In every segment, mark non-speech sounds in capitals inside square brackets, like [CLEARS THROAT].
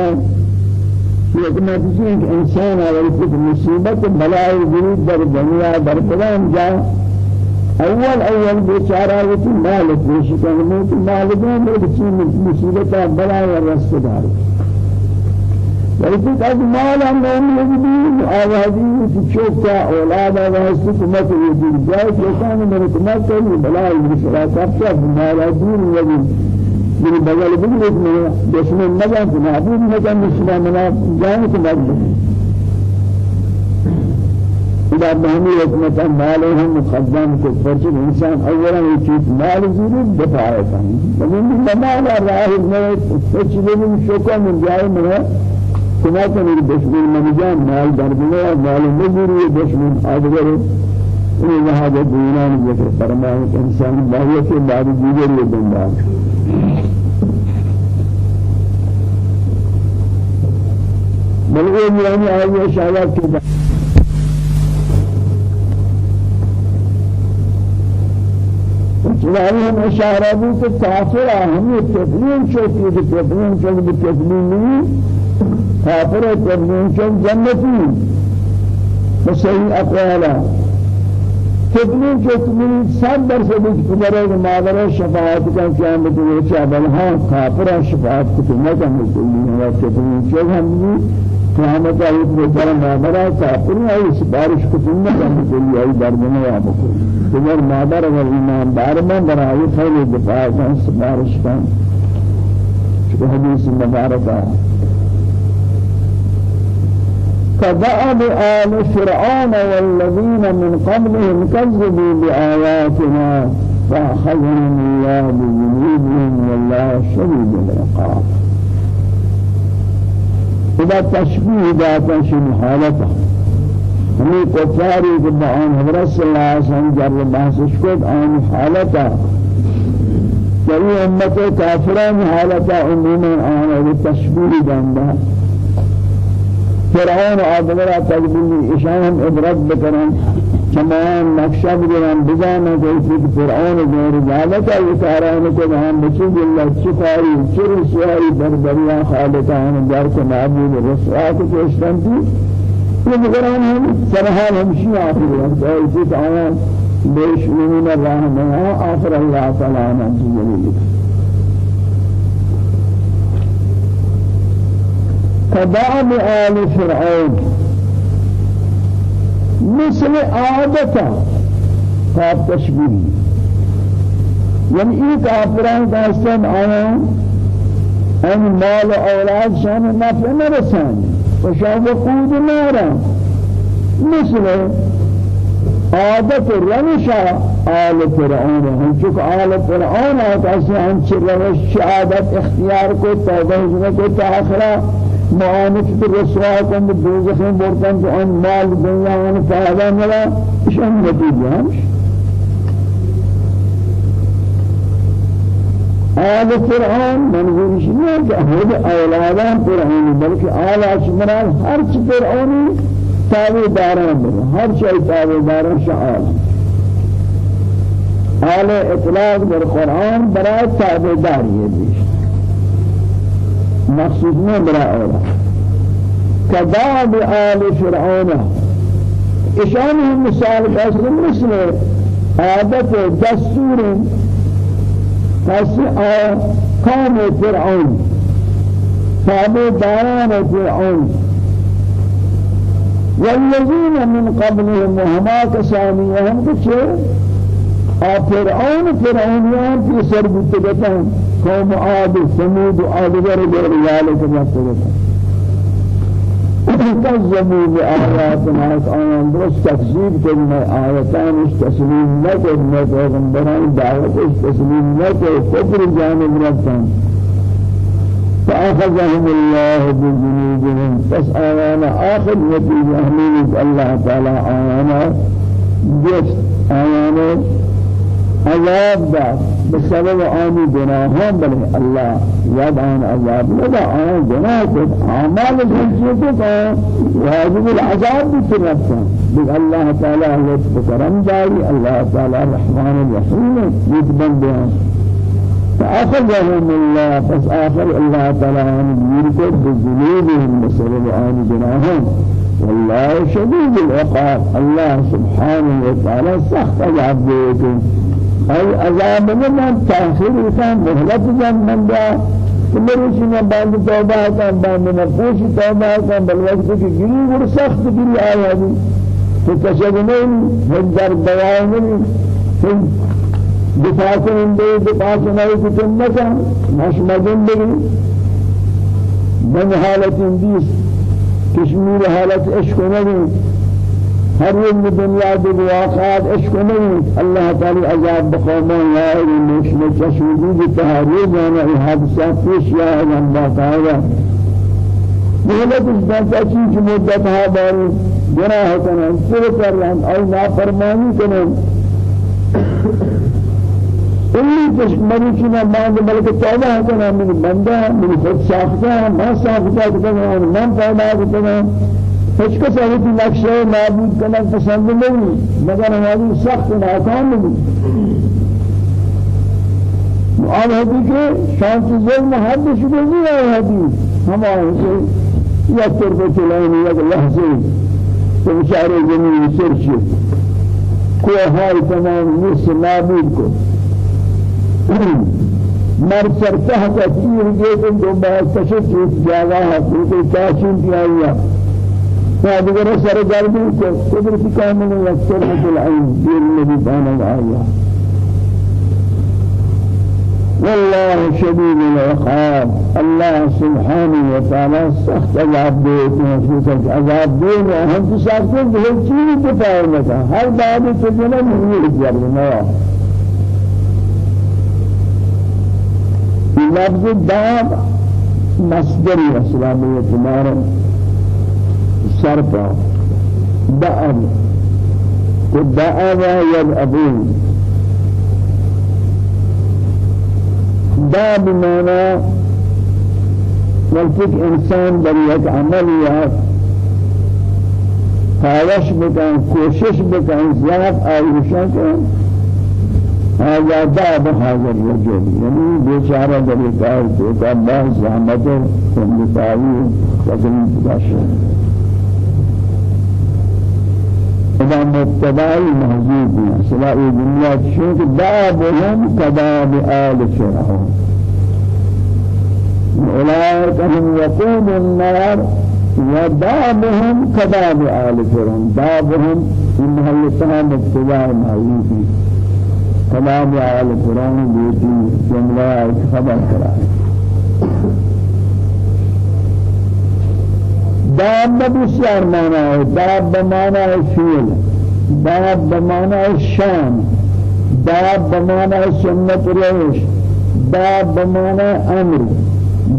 کا حکمت ہے کہ إنسان اگر کچھ مصیبت بلائی ضرور در دنیا در فلان جا أول اول بیچارہ وہ مالک پیش کرنے کہ مالکوں میں کسی مصیبت بلائی رست دار ولكن قد مال أنهم يجدون آوازي تشوفتا أولاد آوازي كمت يجدون جاي كان من كمت بلاي بسرعة تفتح مال دين يجدون من بغل بغل من دشمن نجا معبود نجا مسلم منا جان کے بعد إذا بهمي حكمة مالهم مقدم کو فرج الإنسان أولا يشوف مال زين دفاع لكن من مال راه من فرج من شوكا من. جاي منه كما كان الدشمن من جان مال دربنا مال مزوري دشمن أدبر إن هذا دينان ذكر فرمان إنسان باهية في بعد ديگر يدندار بل يعني آية شايات كده چنانچہ ہم اشارہ بھی کہ کافر ہمیں تبلیم چوکی کہ تبلیم چوک بھی تبلیم نہیں۔ کافر تبلیم چوک جنتی بصحیح اقوالا تبلیم چوک من صد درصد کبرے مادر شفاعت کا قیامت میں چا بلہا کافر شفاعت کو کے چوک ہم قیامت آئی بیچارہ مادرہ کافر ہے اس بارش کو تم نہ کرنے کے لیے آئی در میں یا بکو۔ تمہر مادر اور ایمان دار میں برائے خیر دفاع کا اس بارش کا۔ چکہ حدیث مبارکہ كدأب آل فرعون والذين من قبلهم كذبوا بآياتنا فأخذهم الله بذنوبهم والله شديد العقاب۔ خدا تشبیه داتا شن حالتا ہمیں کفاری کے بعان حضرت صلی اللہ علیہ وسلم جر بحثش کد آن حالتا کئی امت کافران حالتا عموما آن تشبیه داندا فرعون آدمرا تقبیلی اشان ہم عبرت بکرن تمام نقشہ بجران بجانا کہ فرعون غیر ذالک اشاران کو ہم بچو اللہ چکاری چر سواری بربریا خالقان در کو معبود رسوات کو اشتنتی یہ بجران ہم سرحال ہم شیعہ آخر ہم ایسی آیان بیشمین الرحمہ آخر اللہ تعالی عنہ جلیل كدعم آل فرعون. مثل عادتا کاب تشبیه. یعنی این کافران داستان آیا؟ آن مال أولاد شان نفع نرسان و شان وقود نارا مثل عادت روشا آل فرعون. ہم چک آل فرعون آتا سے ہم چھ روش عادت اختیار کو توبہ کو تاخرہ معانف بالرسواء كان بالدوزخ بورتان عن مال الدنيا وان فهذا ملا شان نتيجة همش آل فرعون منظور شنو كهود أولادان فرعون بلکہ آل أشمران هر چی فرعونی تابع داران هر شيء تابع داران شعال. آل اطلاق در قرآن برای تابع داری بیشتر مخصوص میں برا أولا. كداب آل فرعون. اشانه مثال قصر مثل عادت دستور قصر قوم فرعون. تابع داران فرعون. والذين من قبلهم وهما كساميهم كشيء فرعون فرعونيان في سرب تبتان قوم عاد ثمود عاد غير ذلك تبتان كذبوا بآياتنا آيان درس تكذيب كلمة آياتان استسليم نكد پیغمبران دعوت استسليم نكد كفر جانب رفتان فأخذهم الله بذنوبهم بس آيانا آخر نتيجة أهمية الله تعالى آيانا جست آيانا عذاب دا بسبب آنی گناهان بله. الله یاد آن عذاب. لدا آن گناه کد اعمال جنسیت کا واجب العذاب بترفتا بل الله تعالى لطف کرم داری الله تعالى الرحمن الرحيم يتبن بها فأخذهم الله. بس آخر الله تعالى عن يركض بذنوبهم بسبب آن جناهم والله شديد العقاب. الله سبحانه وتعالى سخت عذاب أي عذاب من تأخير كان مهلت جن من جاء كمرشي من بعد توبة كان بعد نفوش توبة كان بل وقت کی گری ور سخت گری آیا دی تو تشگنین هزار دوائن دفاع کننده دفاع کننده کتن نکن مشمدن بگی من حالت اندیس کشمیر حالت عشق هر يوم الدنيا بالواقعات عشق نبی الله تعالى عذاب بقومان يا ایلی مشمد چشمدی تحریه جانا ای حادثات پیش یا الله تعالى مهلت اس بانتا چیز مدت ها باری گناہ کنن سر کرن أو نافرمانی کنن إني تشمري كنا بعد ملك توبة كنا من بندا من خود ساختا ما ساختا كنا من پیدا كنا هیچ کس ایتی نقشه معبود کنن پسند نہیں مگر ہماری سخت ناکام نہیں آن هدی که شانس ظلم حد شده نہیں ہے هدی ہم آئیں کہ یک طرف چلائیں یک لحظه. تو بچارے زمین سر شد. کوه های تمام نصف معبود کو مر سر تحت تیر گیتن دو باز تشت جاگا چاشن کی آیا فادگر سر جلدی کو قدرت کامل یکسر العین دیر نبی بانا آیا والله شديد العقاب. الله سبحانه وتعالى سخت عذاب دیتے ہیں عذاب دے میں ہم تو سخت ہے چیز دفاع نہ ہر بعد سے جنم نہیں لفظ داب تمہارا صرفا دعب ودعب يدعبون دعب معنى ملتك انسان در یک عملیات خواهش بکن کوشش بکن زیاد آیوشن کن هذا باب هذا الرجل يعني بيشارة دريكار توقع الله زحمته ومتاوي وزن تداشر إذا مبتدائي محجوب سلاء جملة شوك بابهم كباب آل فرعون۔ أولئك هم وقود النار وبابهم كباب آل فرعون۔ بابهم في محلتها مبتدائي محجوب کلام آل قرآن بیتی جملہ خبر کرا۔ داب بسیار مانا ہے داب بمانا ہے فیل داب بمانا ہے شام داب بمانا ہے سنت ریش داب بمانا ہے أمر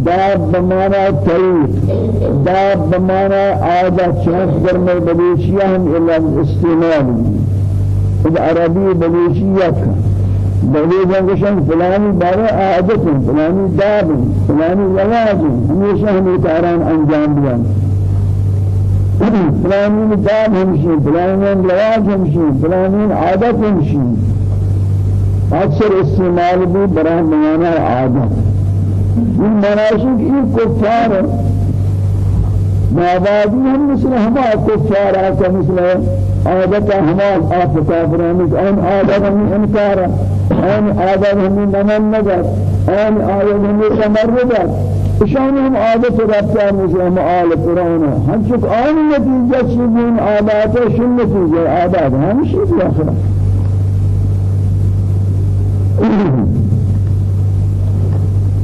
داب بمانا ہے طریق داب بمانا ہے عادت. چونک در میں بلیشیہ ہم استعمال عربی بلوچیت بلوچ انگشن فلانی بارے عادت فلانی داب فلانی رواج. ہمیشہ ہمیں کاران انجام دیا فلانی داب ہمشی فلانی رواج ہمشی فلانی عادت ہمشی اکثر استعمال بھی برای بیان عادت. این مناسب این کفار مابادی هم مثل ہما کفار آتا مثل عادت ہما آپ کافران آن عادت ہم انکار آن عادت ہم نمن نگر آن عادت ہم تمرد شان هم عادت رفتار مثل هم آل قرآن هم چک آن نتیجه چیزین عادات شن نتیجه. عادات هم شیء آخر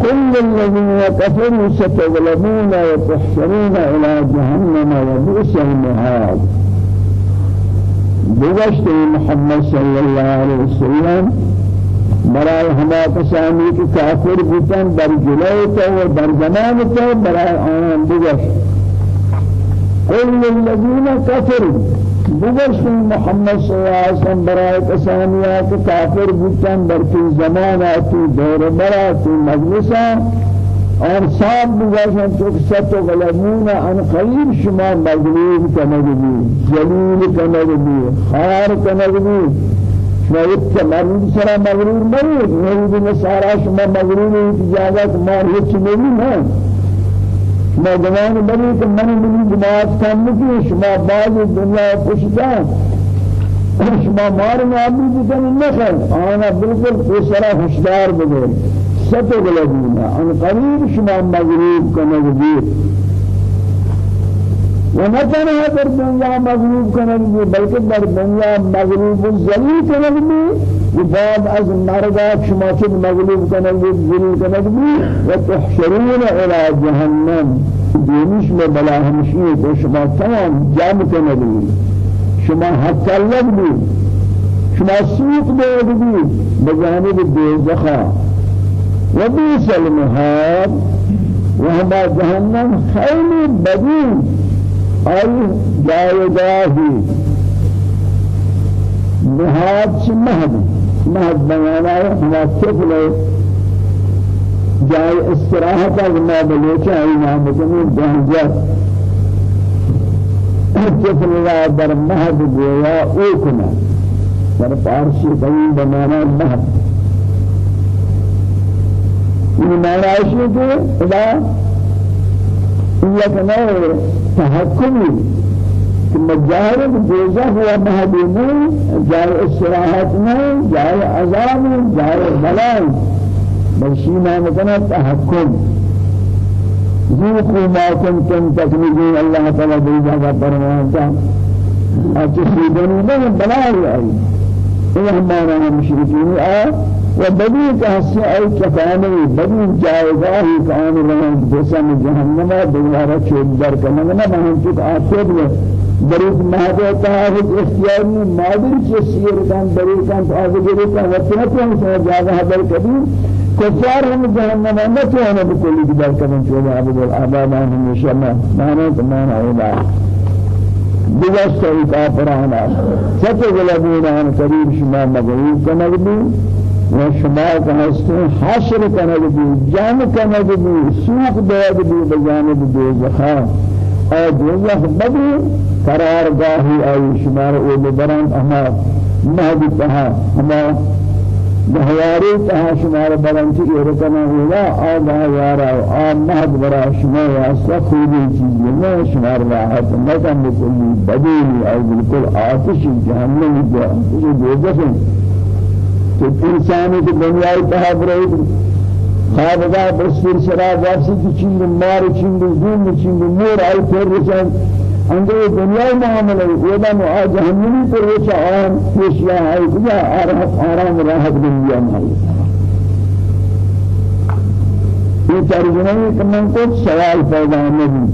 كل الذين كفروا ستغلبون وتحشرون إلى جهنم وبئس المهاد. بوشت محمد صلى الله عليه وسلم برای ہما کسانی کی کافر بودن در جلوی تو و در زمان تو برای آنان بگشت. للذین کفروا بگشت محمد صلی اللہ علیہ وسلم برای کسانیات کافر بودن در کی زماناتی دور براتی مجلسا اور صاحب بگشت چوک ست غلبون آن قریب شما مغلوب کنگی جلیل کنگی خار کنگی شما یک مرد سرا مغرور نہیں یہودی نصارا شما مغرور اجازت مار ہچ نہیں ہے شما زمان بنی کہ من من جماعت کام نہیں شما بعض دنیا پوچھتا شما مار نابی بکن نخل آنا بالکل پیسرا ہوشدار بگے ستو گلدینا آن قریب شما مغرور کنگ بیر ونتنها در دنیا مغلوب کنند بلکه در دنیا مغلوب و ذلیل کنند و بعد از مرد شما چه مغلوب کنند ذلیل کنند و تحشرون إلى جهنم. دینش میں بلا ہمشی تو شما تمام جام کنند شما لگ بھی شما سوق دے بھی بجانب دوزخا و بیس المهاد وهما جهنم خیلی بدین. جایگاهی نهاد مهد؟ مهد ہما طفل جای استراحت از ما بلوچه ای نام بکنی جهنجت طفل را در مهد گویا أو کنه؟ در پارسی قوی بمانا مهد. این معنی ہے کہ یک نوع تحکمی کہ مجاہر جوزہ ہوا مہدیمی جائے استراحت میں جائے عذاب جائے بلائیں بلشینا مکنا تحکم ذوقوا ما كنتم تكذبون الله تعالى بيجا فرمانتا أتشهدون من بلاء أي إيه ما أنا مشركين؟ آه وبدی کہسی ای کفانی بدی جایگاہی کان رہن جسم جہنم دوبارہ چھوڑ در کنن نہ بہن کی آخر میں بریک مہدے تعارف اختیاری مادر کے سیر کان بریک کان آگے کا وطن کو سو جاگہ حضر کبھی کفار ہم جہنم نہ تو ہم بکلی در کنن چھوڑ عبد العباد ہم شما مانا تمام اولا بجاست کافرانا ستغلبون عن قريب شما مغلوب كنغبي وشما كهستون حشر كنغبي جام كنغبي سوق دادبي بجانب دوزخا. أو دوزخ بدي قرار گاهی ای شمار أو ببرند اما مهدی تها اما بهواری تها شمار بلند ایرکنا ہوگا آ بهوارا آ مهد برا شما واسطہ خوبی چیزی میں شمار راحت نکن بکلی بدینی أو بالکل آتش جہنم دوزخ کہ انسانی کی دنیا تہا برے خوابگا بسیر شراب واپسی کی چنگ مار چنگ زوم چنگ مور آئی پھر رچن اندر دنیا معاملہ نو آ جہنمی پر وچا آن پیشیا آئی کجا؟ آرام آرام راحت دنیا مائی یہ ترجمہ ہے کہ من کو سوال پیدا نہیں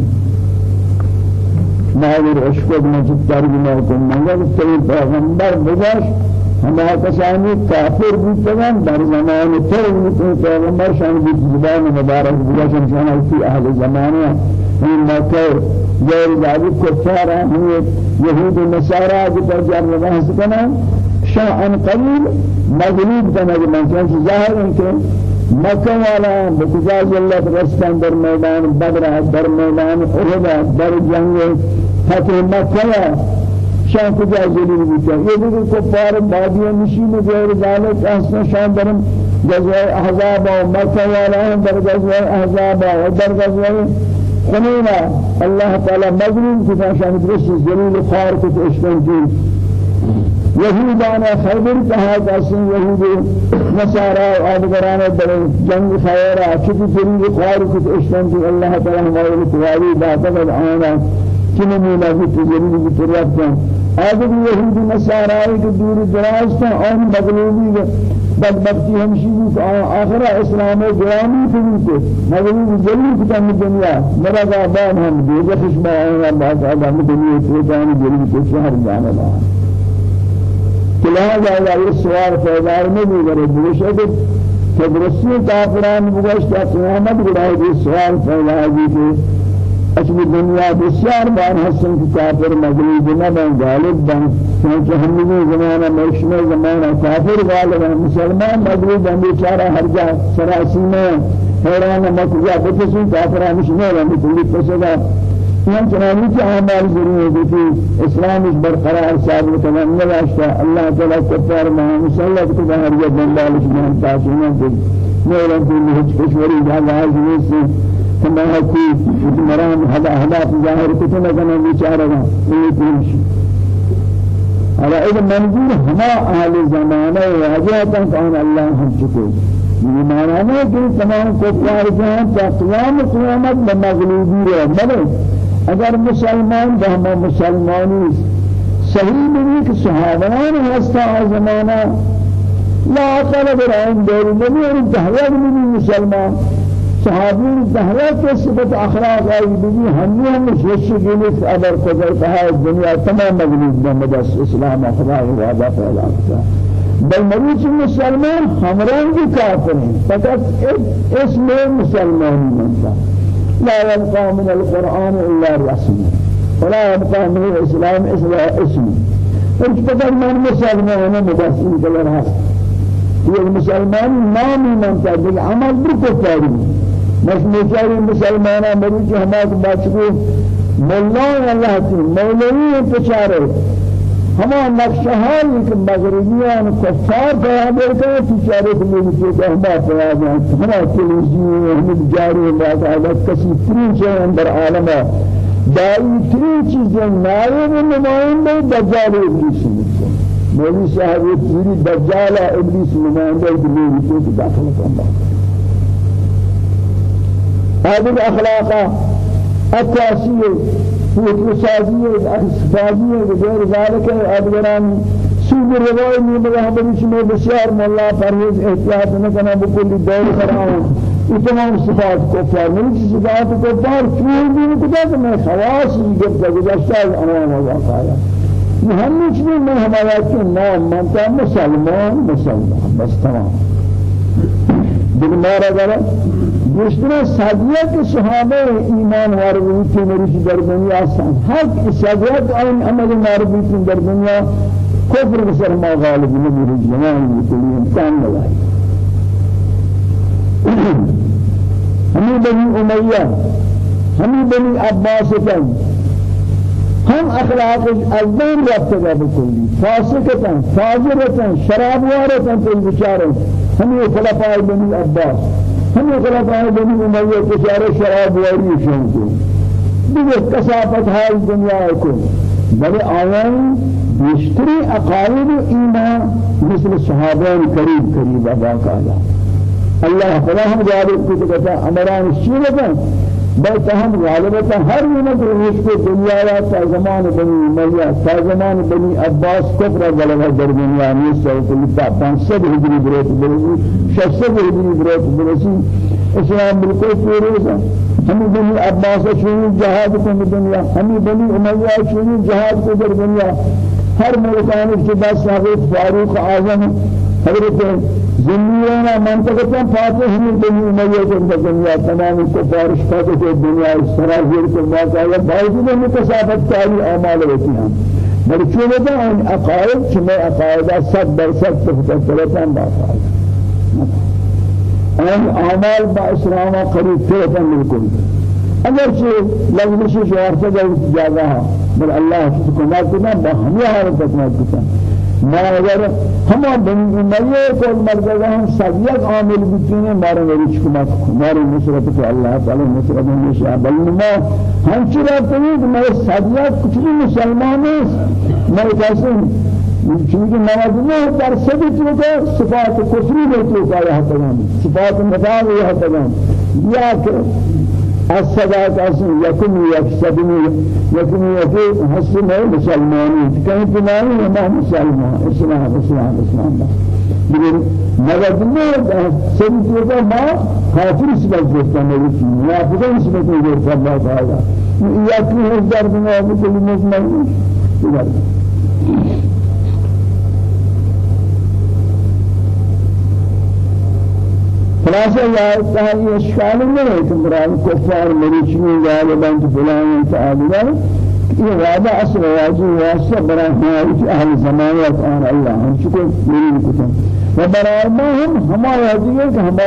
ماہر عشق میں ترجمہ کو مگر تو پیغمبر بجاش ہما کسانی کافر بودتگان در زمان تر بودتگان پیغمبر شان بود زبان مبارک بودشان شان اسی أهل زمانه این مکه غیر ذلك کفار هم یهود و نصارا کی پر جار بحث کنا شان ان قریب مغلوب کنا من چون ظاهر ہے کہ مکہ والا بتجاز اللہ رستان در میدان بدر در میدان احد در جنگ فتح مکہ شان کجا ذلیل بیتا یہ دیگر کفار بادی نشین غیر ذالک احسن شان درم جزوہ احزاب و مکہ والا در جزوہ احزاب و در جزوہ خنینا اللہ تعالی مظلوم کتا شان درست ذلیل خار کت اشتن کی یهودان خیبر کہا کسی یهود نصارا و آدگران در جنگ خیرہ چکی ذلیل خار کت اشتن کی اللہ تعالی ہمارے تواری باتا قد آنا مولا کی تجریب کی طرف آدم یهودی نصارای که دور دراز تا آن مغلوبی بدبختی ہمشی بھی آخر اسلام گرامی تھی کہ مغلوب جلی کی تم دنیا. میرا بابا ہم دیگر خشما آیا بعد آدم دنیا تو جان جلی کے شہر جانے لگا لہذا یہ سوال پیدا نہیں کرے بوشے کہ تدرسی کافران بگشت قیامت گرائی یہ سوال پیدا ہے اسم دنیا بسیار بار حسن کی کافر مغلوب نہ بن غالب بن چونکہ ہم نے زمانہ مرشد زمانہ کافر غالب مسلمان مغلوب ہیں بیچارہ ہر جا سراسی میں حیران مکہ بتسن کافر ہمش نہیں رہنے کلی پسدا یہ چنانی کے اعمال ضرور ہے کہ اسلام اس برقرار ثابت نہ واسطہ اللہ تعالی کفار ما مسلط کو باہر یہ بندال جان تاسنا دے میرا دل ہچ کشوری دا واز میں تمہارا کی مرام ظاہر کو نہ کرنا بیچارہ یہ کوئی على إذا منظور هما أهل زمانه واجهة كان الله هم معنی ہے کہ تمام کفار جہاں تا قیام قیامت بمغلوبی رہے بلے اگر مسلمان بہما مسلمانی صحیح نہیں کہ صحابان ہستا زمانہ لا عقل برائن دور نبی اور دہوت نبی مسلمان صحابی دہوت کے صفت اخلاق آئی بھی ہمی ہم گلی ابر قدرت ہے دنیا تمام مغلوب بمدس اسلام اخلاق وعدہ کرتا بل مروچ مسلمان ہمران بھی کافر ہیں فقط اسم مسلمان منتا لا يبقى من القرآن إلا الرسم ولا يبقى من الإسلام إلا اسم. فقط من مسلمان مدسين كبير هست. هي المسلمان نامي منتا بالعمل بالكفار مش مجاري مسلمان مروچ همات باشكو مولان الله تي مولوی انتشاره ہما نقشہائی کہ مغربیان کفار پیادر کرے تجارت میں بھی کہ ہما پیادر ہما تلویزیون ہم جاری بات عادت کسی ترین چیز اندر عالم دائی ترین چیزیں نائب نمائندے دجال ابلیس مولوی صاحب یہ پوری دجال ابلیس نمائندے دلیل کے داخل کرنا۔ هذه الأخلاق التاسية وتساجيه أسفاجيه وغير ذلك. أدبران سوق الرواية من مذهب شما بشار ملا فريز احتياط نكنا بكل دور قرآن تمام صفات كفار. من صفات كفار؟ شو من كذا من خواص يجب تجسال أمام الله تعالى. مهم شنو من هذا كنا من كان مسلمان مسلمان بس تمام. بالمارا قال بیشتر صدیق صحابه ایمان وارد که مریض در دنیا هر صدیق این عمل مربوط در دنیا کفر بسر ما غالب نمیره جماعی کلی امکان نداری ہمیں بنی امیہ ہمیں بنی عباس کن. ہم اخلاق ازدان رفتگا بکلی. فاسقتن فاجرتن شرابوارتن تل بچارن ہمیں خلفاء بنی عباس. ہم خلفاء بنی امیہ کشار شراب واری شنکو دیگر کسافت حال دنیا کو بل آیان بیشتری اقائد ایمان مثل صحابان قریب قریب ابا کالا اللہ فلا ہم جارب کو کہتا امران شیرتا بل تهم غالبا هر يوم روش کو دنیا یا تا زمان بنی امیہ تا زمان بنی عباس کفر غلبہ در دنیا میں سو کل تا 500 ہجری بروت برسی 600 ہجری بروت برسی اسلام بالکل فیروز ہم بنی عباس شروع جہاد کو دنیا. ہم بنی امیہ شروع جہاد کو در دنیا. ہر ملکان کے فاروق اعظم حضرت زمینہ منطقہ فاتح ہم بنی امیہ کے دنیا تمام کفار شفاعت کے دنیا سراغیر کو واقعہ باوجود متصابت کاری اعمال ہوتی ہیں بل چون ده ان عقائد چمه عقائد صد درصد تفترتان باقاعد آن اعمال با اسلام قریب ترتان بالکل اگر چه لازمش شعار سے جاگا بل اللہ سبحانہ و تعالی بہمی حالت تکنا ما اگر ہم بنی مریے کو مرزا ہم سبیت عامل بتنے مارے میری حکومت ہماری نصرت کو اللہ تعالی نصرت میں شاء بل ما ہم چرا کہ میں سبیت کچھ مسلمان میں کیسے چونکہ نماز میں در سبھی چیزیں صفات کفری میں تو کا ہے تمام صفات مدار ہے تمام یا کہ الصدا كاسم يكون يكسبني يكون يكون حسن مسلماني. كان تمامي ما مسلمان إسلام إسلام إسلام. لیکن مگر نه سنتی کا ما؟ کافر سبب گفتن نبی منافقان سبب گفتن الله تعالی یا کی در دنیا میں کوئی مسلمان خلاصہ یا یہ اشکال نہیں کہ مراد کفار مریچنی غالباً فلان تعالی یہ وعدہ اصل واجب واسطہ برا ہماری اہل زمانت اور اللہ ہم چکو میری کتن و برا ما ہم ہمارا ہے کہ ہم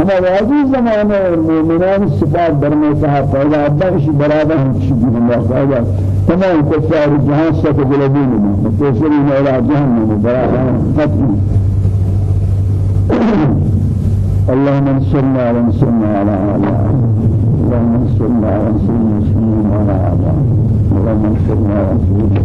ہم واجی زمانے مومنان صفات برمے کہا پیدا بخش برابر ہم شبی ہم واقعا تمام کفار جہاں سے گلبین میں متوسلی میرا جہنم برابر ختم. اللهم انصرنا على انصرنا على اعداء اللهم انصرنا على انصرنا على اعداء اللهم انصرنا على انصرنا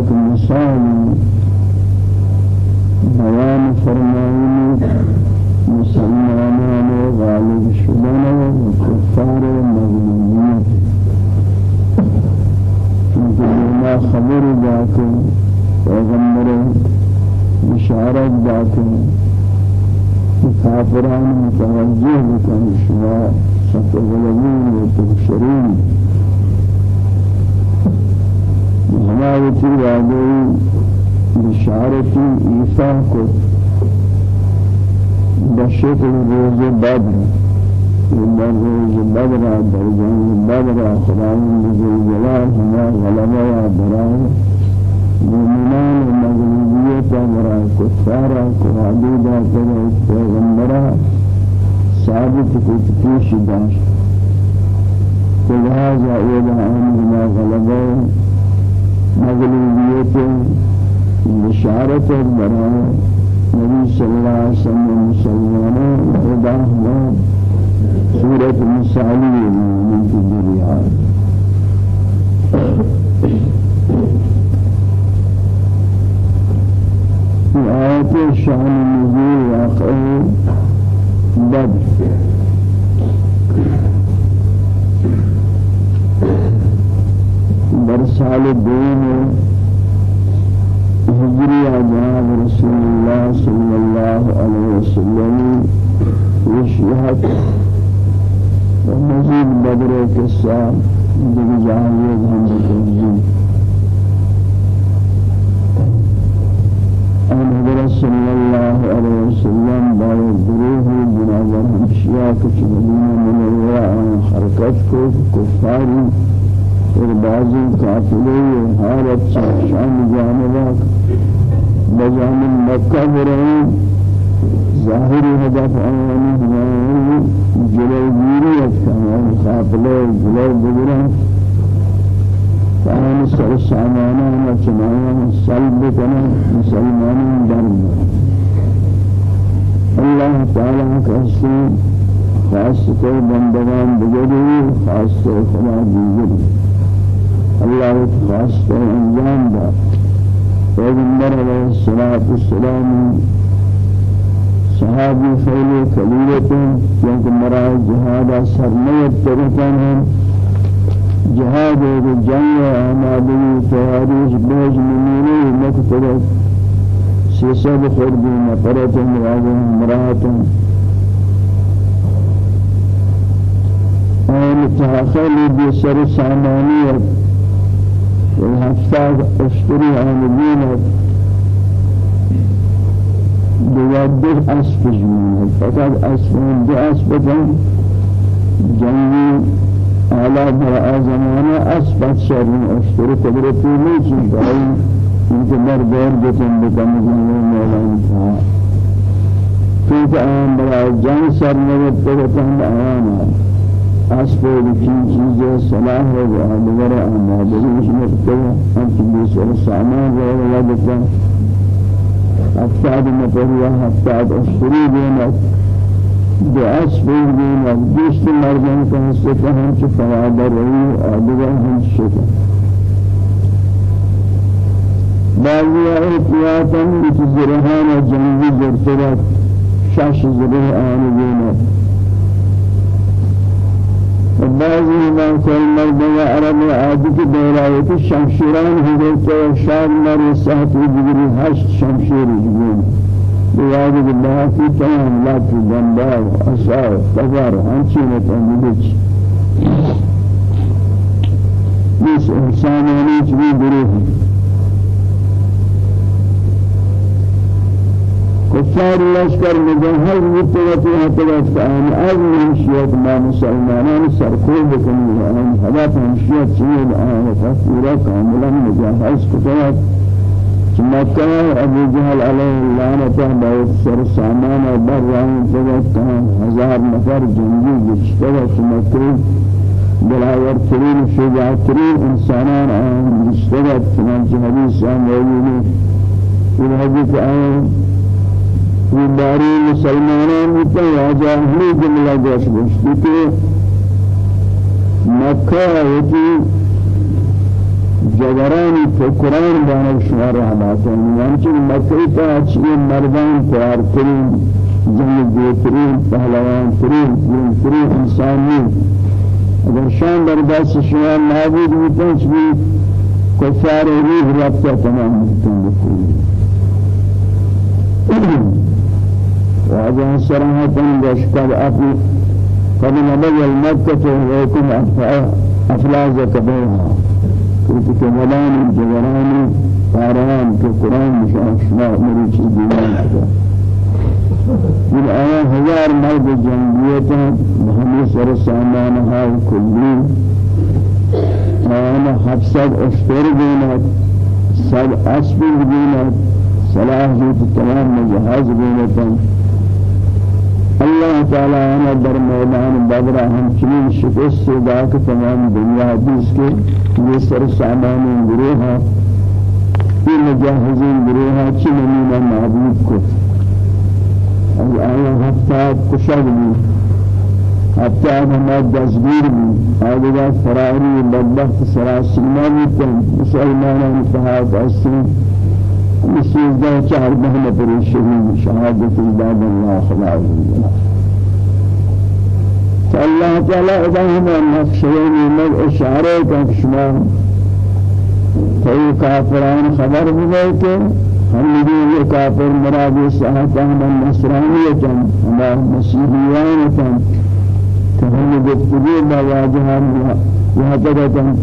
ایک نشان بیان فرمائنی مسلمانان غالب شدن و کفار مظلومیت چونکه ما خبر داده پیغمبر بشارت داده کافران متوجه بکن شما ستغلبون و تبشرون ہمارے تھی بشارت عیسیٰ کو بشکل روز بدر در روز بدر در جنگ بدر خداوند جلال ہما غلبا یا بران مومنان و مغلوبیتا برا کفارا قرابیدا پر پیغمبرا ثابت کو پیش داشت. تو لہذا اولا ایلہ آنہما غلبا مغلوبیت بشارت برای نبی صلی اللہ علیہ وسلم مسلمان خدا و صورت مثالی من تجریعات آیت شان نزول آخر بدر. در سال دوم هجری جناب رسول الله صلی الله علیه وسلم وشهد ومزید بدر قصه دیگر جاهلیت هم بکنیم أن حضرت صلى الله عليه وسلم بار دروه بنظر همشياك في مدينة منورة عن حركتك كفاري اور بعضی قافلے حالت شام جانبات بجانب مکہ برائیں ظاہری هدف آنی ہماری جلو گیریت کمان قافلے جلو بگران فآن سر سامانا چنانا سلب کنا مسلمان درم اللہ تعالیٰ کا خاص کو بندگان بگری خاص کو خدا دیگری الله خاص انجام دا پیغمبر علیہ الصلوۃ والسلام صحابی خیل کلیلتن چونکہ مرای جہاد سرمیت ترکن ہیں جهاد جنگ آمادی تواریش بیج نمینی مکترک سیسد خردی نفرتن واجن مراتن آن تحخیلی بسر سامانیت والهفتاد اشتري عالمين بيادر أسف جميل فقط أسفين دي أسفتهم جنگي على برأ زمانه أسفت شرين اشتري قدرتي ليش باي انت بردار جتن بكم جنوب مولان تها كيف آن برأ جنگ سر نوت بكتن آيانا اسباب چین چیزیں صلاح ہے وہ دیگر میں کرتے ہیں ہم چیز اور سامان ہے وہ دیتا افتاد پڑھیا افتاد اشری دینا دو اسباب دینا دوست مردان کا حصہ کا ہم چی فواد رہی اور دیگر ہم شکر بعضی احتیاطاً بتزرهان جنگی زرطرات شاش زره آن دینا بعضی من کل مرد و عرب عادی کی دورایت شمشیران حضرت شاد مر ساعت دیگری هشت شمشیر دیگری بیاد بالله کی تمام لات دنبال اشعار تجار همچین تنبیچ بیس انسانانی چی بروه كفار لشكر مجهز متوتي هتوت كان أزم شيئت ما مسلمانان سرقوا بكم أن هدف شيئت شيئت آن فسورة كاملا مجهز كتوت مكة أبو جهل عليه اللعنة بعد سر سامان بران توت كان هزار نفر جنگي جشتوت مكة بلاور ترين شجاع ترين إنسانان آن جشتوت چنانچه حديث آن موجود في الحديث آن یہ داری مسلمانان ہوتا ہے جاہلی جملہ جوش گوشتی کہ مکہ ہوتی جگرانی فکران بانر شمار ہیں یعنی مکہ تا اچھی مردان پیار کرین جنگ دیترین پہلوان ترین جن ترین انسانی اگر شان در دست شما نابود ہوتا ہے کفار روح رابطہ تمام ہوتا ہے وهذا صراحة يشكر أبي قد نبي المكة ويكون أفلاز كبيرها كنت كملان الجوران قاران كقرآن مشاهشنا مريش الدنيا. من آية هزار مرد جنبية محمد سر سامانها كلي. آية حفصد أشتر بينات سب أسبر بينات صلاح جيت تمام مجهاز بيناتهم الله تعالى أنا در میدان بدر هم چنین شکست دا کہ تمام دنیا حدیث کے یہ سر سامان گروہ یہ مجاہدین گروہ چی نمینہ معبود کو از آیا ہفتاد کشد بھی ہفتاد ہمارا دستگیر بھی آدھگا فراری بدبخت سراسیمہ بھی مسلمانان اتحاد آسن مسجد چهار مهنة بريشين شهادة عباد الله خلا فالله تعالى إذا هم النقشين من إشارة كشما كي كافران خبر بذلك هم يقول كافر مراد ساعة هم النصرانية هم المسيحيان كهم گفتگو با واجهان وهكذا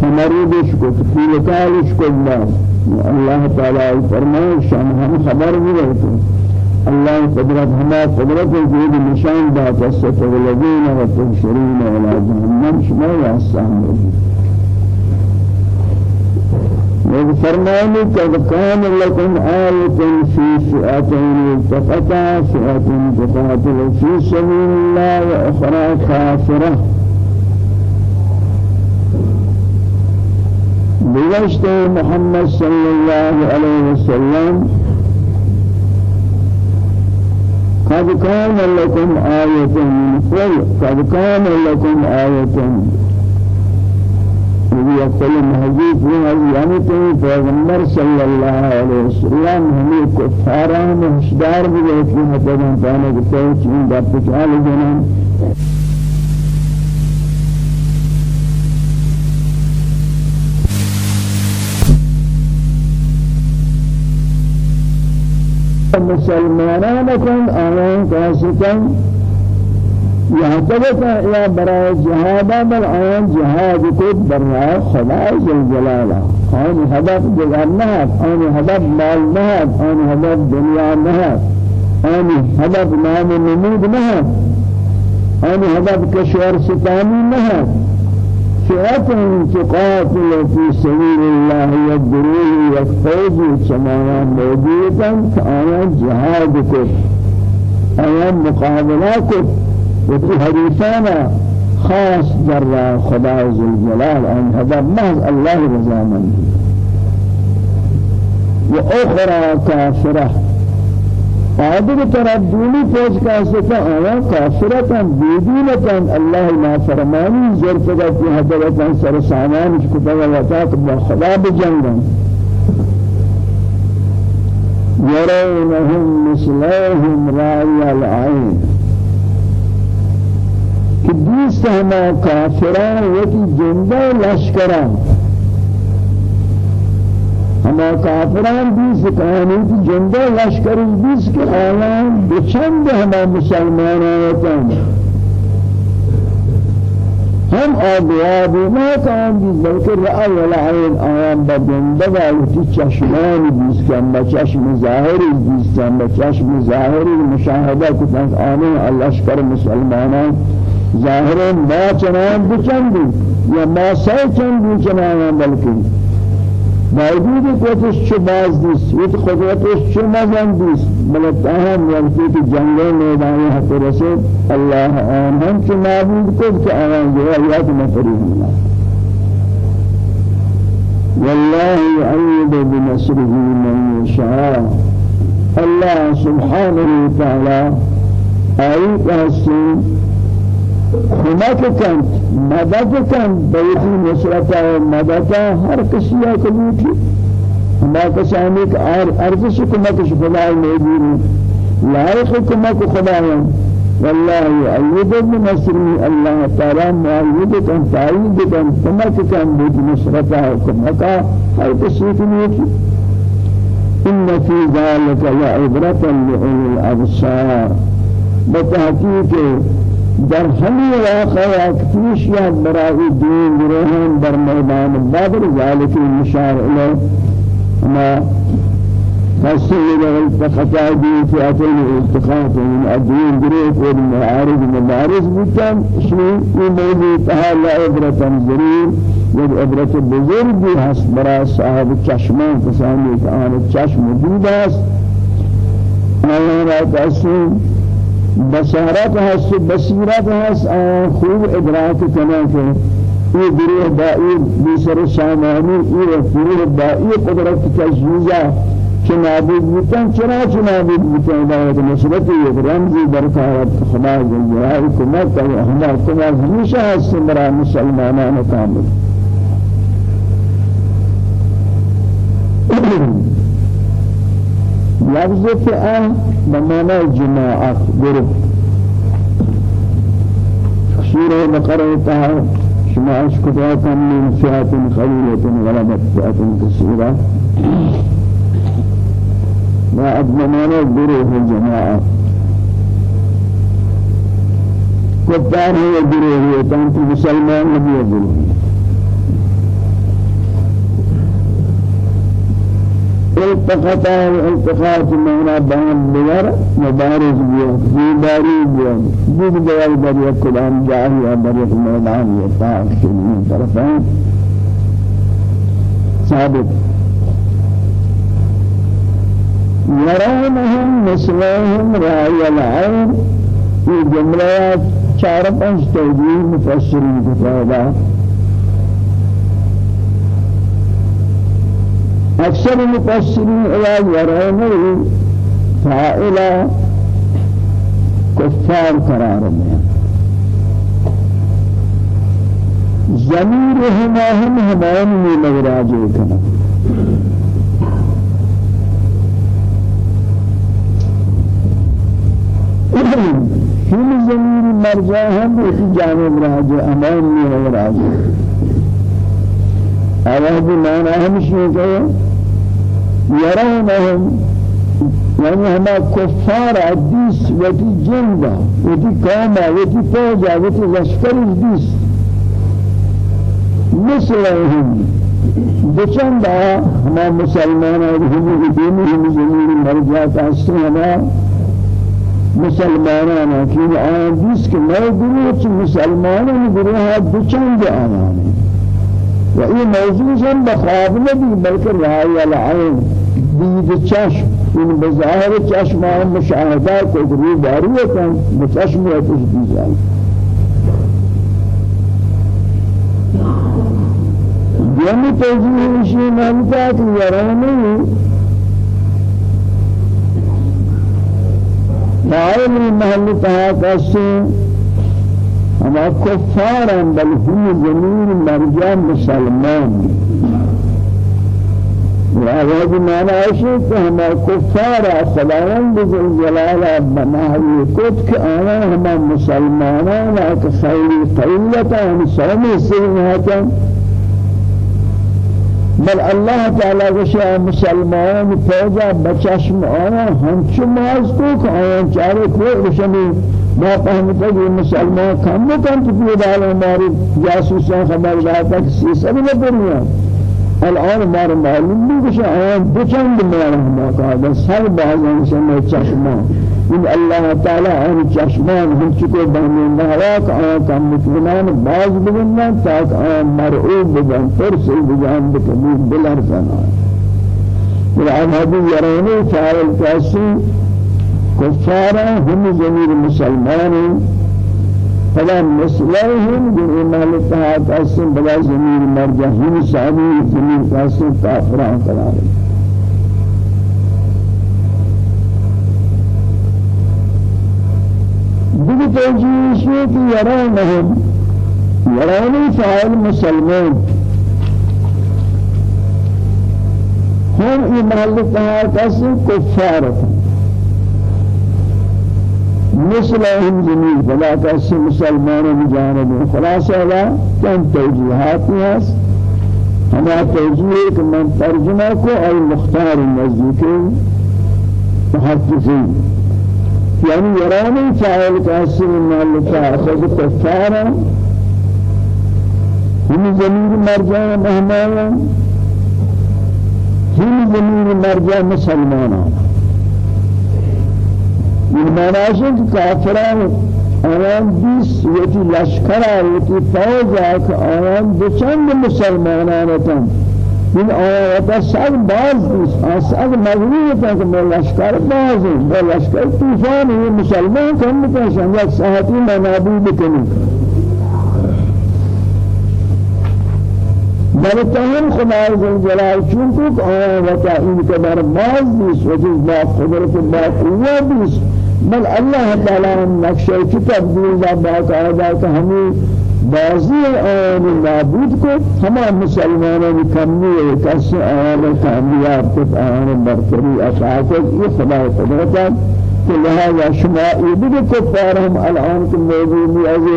تمردش کو تفیلکالش کو الله تعالى فرمائے شان ہم خبر بھی الله قدرت ہما قدرت جود نشان دات الذين وتبشرون ولا جهنم شما السلام فرماني قد كان لكم آية في فئتين التقطا فئة تقاتل في سبيل الله وأخرى كافرة بوجت محمد صلى الله عليه وسلم. قد كان لكم آية قد كان لكم آية. حدیث میں یعنی تو پیغمبر صلی اللہ علیہ وسلم بھی رہتی ہیں تو ہم پانے کے تو چین بات پچھال جنان. مسلمانان کن آیان کاسکن يعتبت يا براء جهاد بل آن جهاد كود براء خدا جلاله. آن هدف جگر نهد آن هدف مال نهد آن هدف دنیا نهد آن هدف نام نمود نهد آن هدف كشور ستانی نهد فئة تقاتل في سبيل الله يدروه يكفوز سماوان موجودة آيان جهاد كود آيان مقابلة كود وفي حديثانا خاص جرى خدا ذو الجلال أن هذا محض الله رضا وأخرى كافرة عادل تردوني فوج كاستا آيا كافرة بيدينة الله ما فرماني زرفة في هدوة سر سامان كتاب وطاق بخدا بجنگا يرونهم مثلهم رأي العين کہ دیست ہما کافران یکی جندہ لشکران. ہما کافران دیست کہانی کی جندہ لشکری دیست کہ آیان بچند ہما مسلمانان هم آبیابی ما کام بیز بلکه رأی العین آیان بدنده و چشمان بیز کن با چشم ظاهری بیز کن با چشم ظاهری مشاهده کتن آنه الاشکر مسلمانان. ظاهر ما چنان بچندی یا ما سای چند بچنان بلکه. باوجود کوتش چه باز نیست. وقت خودش چه مزن نیست. بلکه تاهم وقتی که جنگل میدانی حق رسول. الله آن هم که معبود کد که آن جوایات مفرید والله يعيد بنصره من يشاء الله سبحانه وتعالى آيات هستين کمک کن مدد کن بیتی نصرت و مدد ہر کسی کو لوٹی ہما کسانی کہ ارزش کمک خدا موجود لائق کمک خدا ہے والله يؤيد بنصره الله تعالى مؤيد كان تأييد كان كمك كان بيت نصرته كمك هاي تشريك نيتي إن في ذلك لعبرة لأولي الأبصار. بتحقيق در همه واقع اکتیش یا برای دین گروهان در میدان بدر ذالک المشار الیه ما فسر التقطع دي في أتل الالتقاط من الدين جريت والمعارض المبارز بكم شنو يمولي تهلا عبرة زرير يد عبرة بزرگ هست برا صاحب چشمان. کسانی که آن چشم دید است. آن را تأسیم بشارت هست بصیرت هست خوب ادراک کنه که یہ گروہ دائی بیسر شامانی یہ گروہ دائی قدرت تجویزہ کہ نابود بودن چرا چه نابود بودن دعوت نصرت یہ رمزی برکارت خدا جلال کمک و احمد کمک ہمیشہ ہست برا مسلمانان کامل. لفظ فئة بمعنى جماعة گروه. سورة بقرة تها شما اشكتها من فئة خليلة غلبت فئة كثيرة ما أدمنا گروه الجماعة كفار هي گروه تانت مسلمان نبي گروه. التقط التقاط معنى بان بيار مبارز بيار في باري بيار بود بيار بيار كلام جاهي بيار ميدان يطاق من طرفين ثابت. يرونهم مثلهم رأي العين في جملة چار پنج توجيه مفسرين كتابا أكثر المفسرين إلى يرونه فائلة كفار قرار میں ضمیر ہما ہم ہمان میں مغراجے کنا ہم ضمیر مرجع ہم اسی جانب راجع أمان میں مغراجے آواز معنی ہمشی کہ يرونهم يعني هما كفار الديس وتي جندا وتي كاما وتي فوجا وتي لشكر الديس مثلهم بچند ہما مسلمان اور ہم دینی ہم زمین مرجات ہستے ہما مسلمانان کہ آن دیس کے نئے گروہ مسلمانان گروہ بچند آیان و این موضوع هم بخواب نبی بلکه رأی العین. دید چشم. این بظاهر چشم آن مشاهده روی داری کن بچشم اتش دیجای یعنی توجیهشی نمیتا که یرانی نائل محل تها کسی ہما کفارا بل ہم زمین مرجع مسلمان. وهذا معنى ہے کہ ہما کفارا خداوند بنائی کت کہ آنا ہما مسلمانان کہ خیلی قیلتا ہم سومی سرنہتا بل الله تعالى وشاء مسلمان فوجا بچشم آنا ہنچو ماز کو کہ آنا چارے ما فهمت کہ مسلمان کم کم تو پیدال ہماری جاسوسان خبر داتا کہ بھی نہ الآن مار معلوم کہ آن بچند میرا ہم کا بس ہر بعض سے میں چشمان. ان اللہ تعالی آن چشمان چکو بہنے نہوا کہ آن کا مطمئنان باز بگننا تاک آن مرعوب بجان ترسل بجان بکمین بلر زنان الان هذه يروني فعل كاسي كفارا هم زمير فلا مثلهم بإيمان التهاد أسن بلا زمير مرجع. هم سعبي زمير كاسن كافران قرار دیگه توجیهش که یرانهم یرانی فاعل مسلمان. هم ایمان لتها کسی کفارتن مثلهم جميل. فلا كأس مسلمان بجانب خلاصة لا كان توجيهات هست؟ هما توجيه من ترجمة کو أي مختار النزدیک محدثين يعني يراني فاعل كأس من الله أخذ كفارا هم زمير مرجع مهمانا هم زمير مرجع مسلمانا. معناش کہ کافران آیان بیس یتی لشکر یتی فوج آک آیان بچند مسلمانان تن این آیات سال باز بیس آسال مغلوب تن که لشکر باز با لشکر طوفان یہ مسلمان کم میکنن یک ساعتی منابود کنی بل تهم خدا جلال چونکو آیا وتا این که بر باز بیس و جز با قدرت با قوة بیس بل الله تعالى نقشہ کی تبدیل دا باقاعدہ کہ ہمیں بازی آن نابود کو ہما مسلمانوں کی کمی ہے کس آن کامیاب کو آن برتری اطاعت یہ خدا قدرت ہے کہ لہذا شما یہ کفار ہم الان کے میں از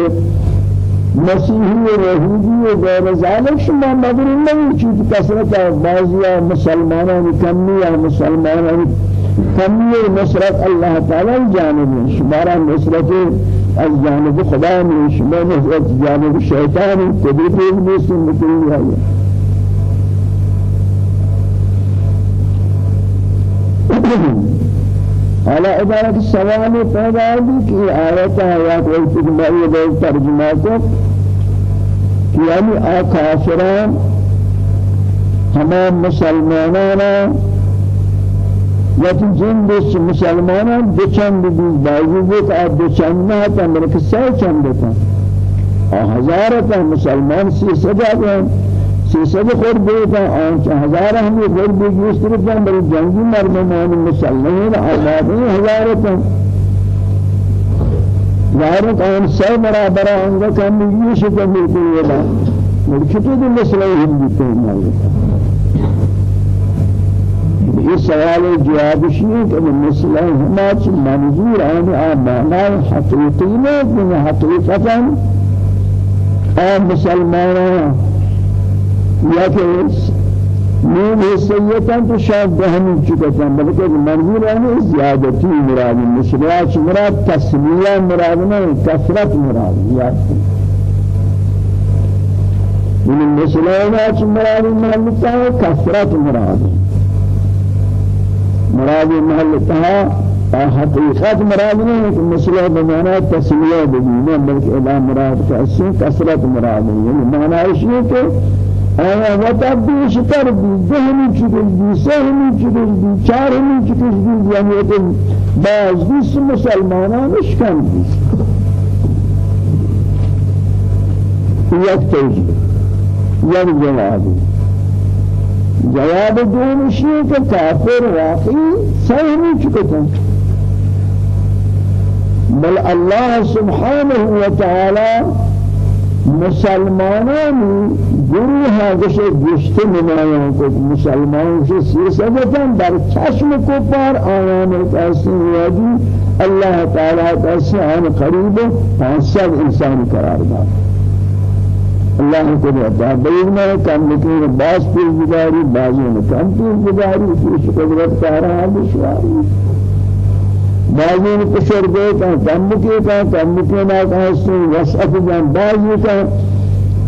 مسیحی و یہودی و غیر ذالک شما مدر نہیں چیز کثرت بعضی مسلمانوں کی کمی ہے مسلمانوں کمی نصرت اللہ تعالی جانب شمارا نصرت از جانب خدا میں شما نصرت جانب شیطان قدرت میں سن نکلی ہے حالا عبارت سوال پیدا ہوئی کہ آیت آیات وقت میں ترجمہ کو کہ مسلمانانا یکی جن دوست مسلمانان دو چند بید بازی بود آب دو چند نه تا بلکه سه چند تا هزار تا مسلمان سی بودن سی سده خور بود آن چه هزار هم یه خور بگیست رو بودن برای جنگی مردمان مسلمان آبادی هزار تا. ظاهر کان سه برابر آنگا کم بگیش کم بگیش ملکه تو دل مسئله هم دیتے ہیں یہ سوال جواب شیئے کہ ہما چ منظور آن آمانا حقیقی میں کہ حقیقتا آ مسلمان یا کہ نیم حسیتا تو شاید دہنی چکتا بلکہ منظور آن زیادتی مراد مسلات مراد تسمیہ مراد نہیں کثرت مراد یاد من مسلمات مراد مالتا کثرت مراد. مراد محل تها حقیقت مراد نہیں کہ مسئلہ بمانا تسلیہ بگینا بلکہ ادا مراد کا کثرت مراد. ہے یعنی معنی ہے کہ آیا وقت بیش کر دی دہنی چکش دی سہنی چکش دی چارنی چکش دی یعنی کہ بعض دیس مسلمانان اشکن دی یک توجیه یک جواب. دوم شیء کہ کافر واقعی سہمی چکتا بل الله سبحانه وتعالى مسلمانان گروه هاگش گشت نمایان کو مسلمان سے سیاستاً در چشم کفار آیان کسی وادی اللہ تعالی کسی آن قریب پانچ انسان قرار داد. اللہ کو عطا بینا کم لیکن باس پیر گزاری بازوں میں کم پیر گزاری اس قدرت کا رہا بشواری میں کشر دے کا کم کے کا کم کے نہ وسعت جان بازوں کا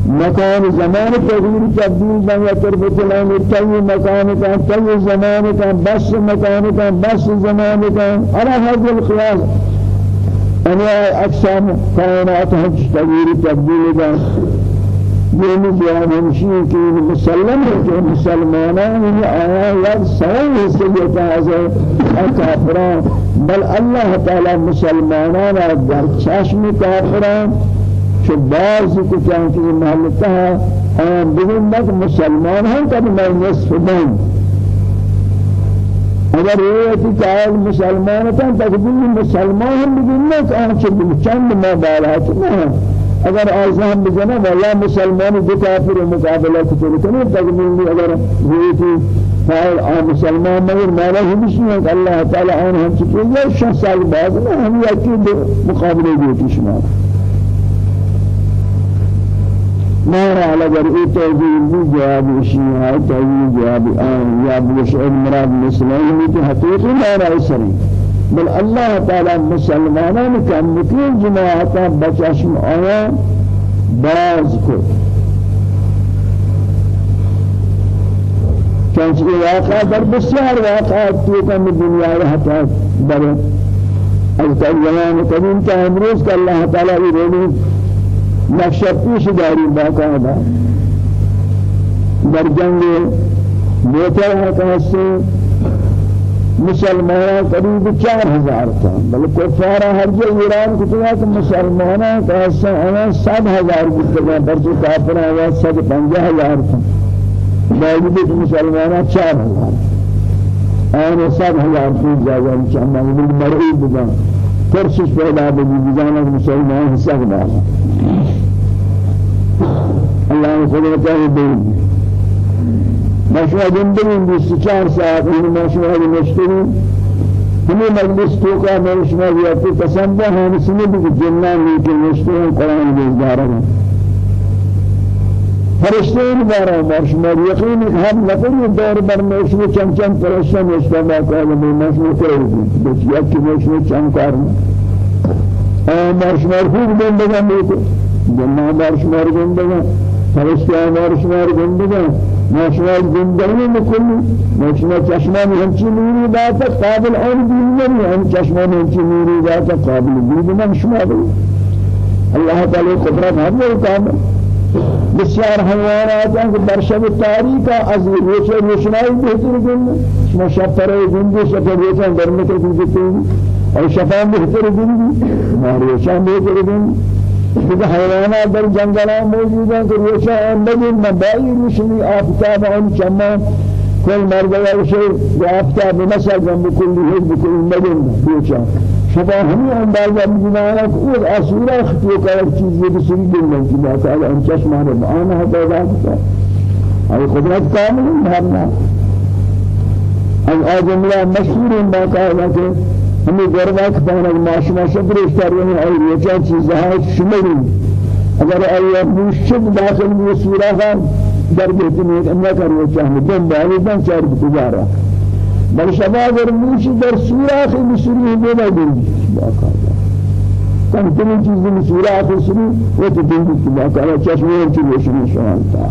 مکان زمان تغییر تبدیل بن یا تربت لأن تئی مکان کا تئی زمان کا بس مکان کا بس زمان کا على هذا القياس انواع اقسام كائنات ہم تغییر تبدیل بن۔ یہ بیان ہمشی کہ مسلم ہے کہ مسلمانان یہ آیا یا سوال حصیت ہے کافران بل اللہ تعالی مسلمانان در چشم کافران. چو بعض کو چاہاں کہ محلتا ہے آن بگن بک مسلمان ہیں کہ میں نصف اگر یہ کہ قائل مسلمان ہیں تقبیل مسلمان ہیں بگن آن چو چند ما بالات نہیں اگر آزام بجنا والله مسلمان دو کافر مقابلہ کو کرنے تکمیل نہیں اگر یہ تھی فاعل آ مسلمان مگر مانا ہی نہیں ہے کہ اللہ تعالی آن ہم سے یہ شخص سال بعد میں ہم یقین مقابلے دیتی شما. مانا على جرء توجيه جواب الشيعة توجيه جواب آن يا بشر مراد مسلمان حقيقي مانا سري بل الله تعالى مسلمانان كمكين جماعتا بچشم آیا باز کو چنانچہ یہ واقعہ در بسیار واقعات تو کم دنیا رہتا در از زمان قدیم تا امروز کا اللہ تعالی یہ رولی نقشہ پیش داری باقاعدہ در جنگ موتر ہے کہ مسلمان قریب چار ہزار تھا۔ بل کفار ہر جگہ ایران کو تو کہ مسلمانوں کا سنا سات ہزار کی جگہ پر جو کافر ہے سات پنجہ ہزار تھا۔ باوجود مسلمانوں چار ہزار۔ اور سات ہزار کی جگہ چند من مرئی بدا فرشش پیدا بھی بجانا مسلمان حصہ ڈالا اللہ خدا تعالی مشروع جنبين بیست چهار ساعت این مشروع مشتری. همین مجلس تو کا میں شما یہ قسم ہے ہم سنے بھی جنان نہیں کہ مشتری قرآن بیزدار ہیں فرشتے ان بارا مرشما یقین ہم نفر دور بر میں شما چند چند فرشتے مشتبہ کہا میں مشروع کرے بس یک کہ مشروع چند کار اے مرشما خوب بندگان دیکھو جنان مرشما بندگان. فرشتے مرشما بندگان ماشوال زندگی میکنی ماشوال چشمان همچی نوری داتا قابل آن دیگر هم چشمان همچی نوری داتا قابل دید من شما بی الله تعالی قدرت هم کامل بسیار حیوانات ہیں کہ برشب تاریکا از روچے روشنائی بہتر گن شما شب پرے گندے شب روچے دیتے ہیں اور شفا بہتر گن ما روچے بہتر گن کہ حیوانات در جنگلہ موجود ہیں کہ روچے اندگن مبائی روشنی آفتاب آن چمہ كل مرد شيء آفتاب مسا جنب كل حزب كل مدن روچے شبا ہمیں اندازہ بجنانا کہ اسورا خطو کا ایک چیز یہ بسری دل میں کی بات ہے آن چشمان معانا ہے پیدا کرتا اور قدرت کامل مہرنا از آجملہ مشہور آن باقاعدہ کہ ہمیں گروا کھپانا کہ معاشمہ شکر اشتر رہے اور یہ چاہ چیزیں شمری اگر آئی مشد داخل میں سورہ خان در بیتنی اندہ کر وہ چاہنے دن بالی دن چار بتجارہ بل شما در موشی در سوراخ مسری دینا دنگی باقاعدہ کم تمہیں چیزی میں سوراخ مسری وہ تو دنگی کی باقاعدہ چشمے کی روشنی شوان تا.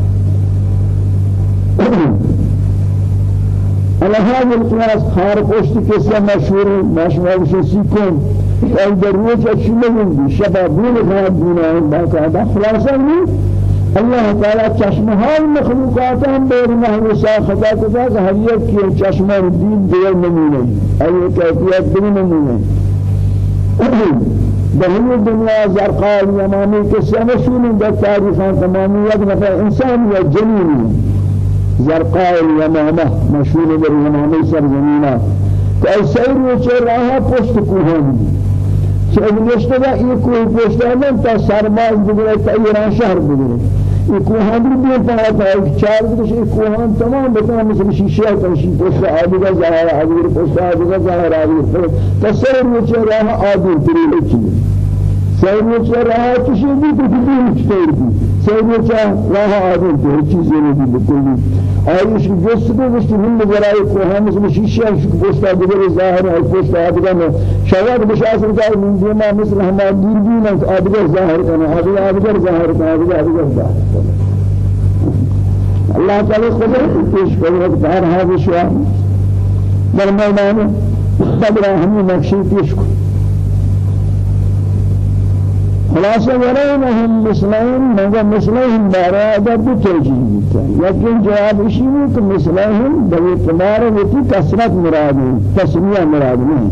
على هذا القياس خار قشت كسا مشهور مشهور شسيكون أي دروج أشمل شباب دون خاب دون باقاعدة خلاصة اللہ تعالی چشمہ ہر مخلوقات ہم بیر محوسا خدا خدا ایک کی چشمہ دین دیگر نمونے ای کیفیت دین نمونے بہنی [CLEARS THROAT] دنیا زرقاء یمانی کے سمشون در تاریخان تمامی یک نفر انسان یا جنینی. زرقاء یمامہ مشہور در یمامی سرزمینہ کہ ایسے روچے راہا پشت چه نشته با این کوه پشت من تا سرباز بگیره تا ایران شهر بگیره. یہ کوہان بھی بھی پڑا تھا ایک چار دن سے کوہان تمام بتا مثل شیشہ کا شیشہ پوسٹ آدی کا ظاہر آدی پوسٹ آدی کا ظاہر آدی تصور میں چھ رہا آدی تری لچی سیدنا چه راه که دیگه بود؟ سیدنا چه راه آدم که چیزی نبود بکلی آیش جست کو جست من کوه هم مثل شیشه اش پوستا دیگر ظاهر ہے پوستا دیگر شاید بشاس کا من دیما مثل ہم دور بھی نہ دیگر ظاهر کرنا دیگر دیگر ظاهر کرنا دیگر دیگر اللہ تعالی قدرت پیش کرے دار ہے وشوا در میدان بدر ہم نقشی پیش کو خلاصة ورينهم مسلمين مگر مسلمين بارا اگر دو توجیه بیتا یکن جواب اسی ہے کہ مسلمين بل اعتبار ہوتی کثرت مراد ہے تسمیہ مراد نہیں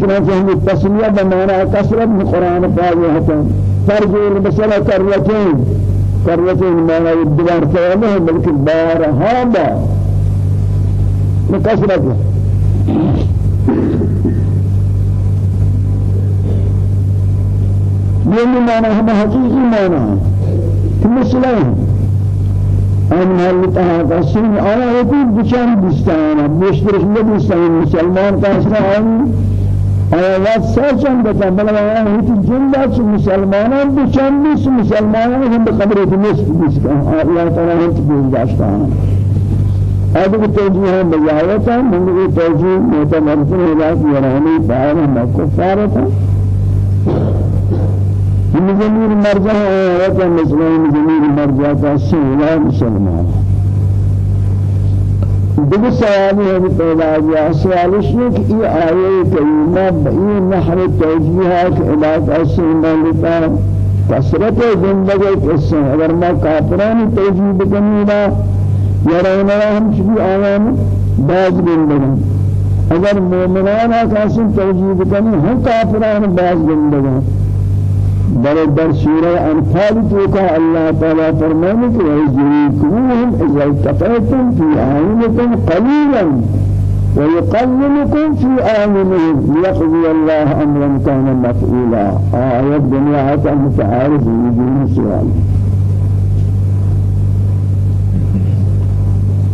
چنانچہ ہم تسمیہ بمانا کثرت میں قرآن پاک ہے ترجو المسألة كرتين كرتين مانا الدوار كيامه بلکہ بارها بار مكسرت یہ معنی ہم حقیقی معنی ہے مثلا ان حالتا ہے سن آیا ہوتی بچان بستان. مشترک میں بستان. مسلمان کا اسنا ان آیات سرچن بتا بلا آیا ہوتی جندا چ مسلمانان بچان بس. مسلمانان ہم بقبر دنس بس. اللہ تعالی ہم تبین داشتا ہے هذا التوجيه بجاوتا من التوجيه متمركز إلى يراني بار ما كفارتا زمین مرجع ہے کہ مسلمان زمین مرجع سیلا مسلمان دیگر سوال ہے پیدا ہوا سوال ہے کہ یہ آیے کریمہ بئی نحو توجیہات علاقہ سے مالتا کثرت زندگی قصہ اگر ما کافران توجیہ بکنی نا یرون ہم چلی آیان باز بندگان اگر مومنان آکاسی توجیہ بکنی ہم کافران باز بندگان در در سورة أنفال توقع الله تعالى فرمانه کہ وَيَجْرِيكُمُهُمْ إِذَا الْتَقَيْتُمْ فِي أَعْيُنِكُمْ قَلِيلًا ويقللكم في آمنهم ليقضي الله أمرا كان مفعولا آية الدنيا حتى متعارف يجون سؤال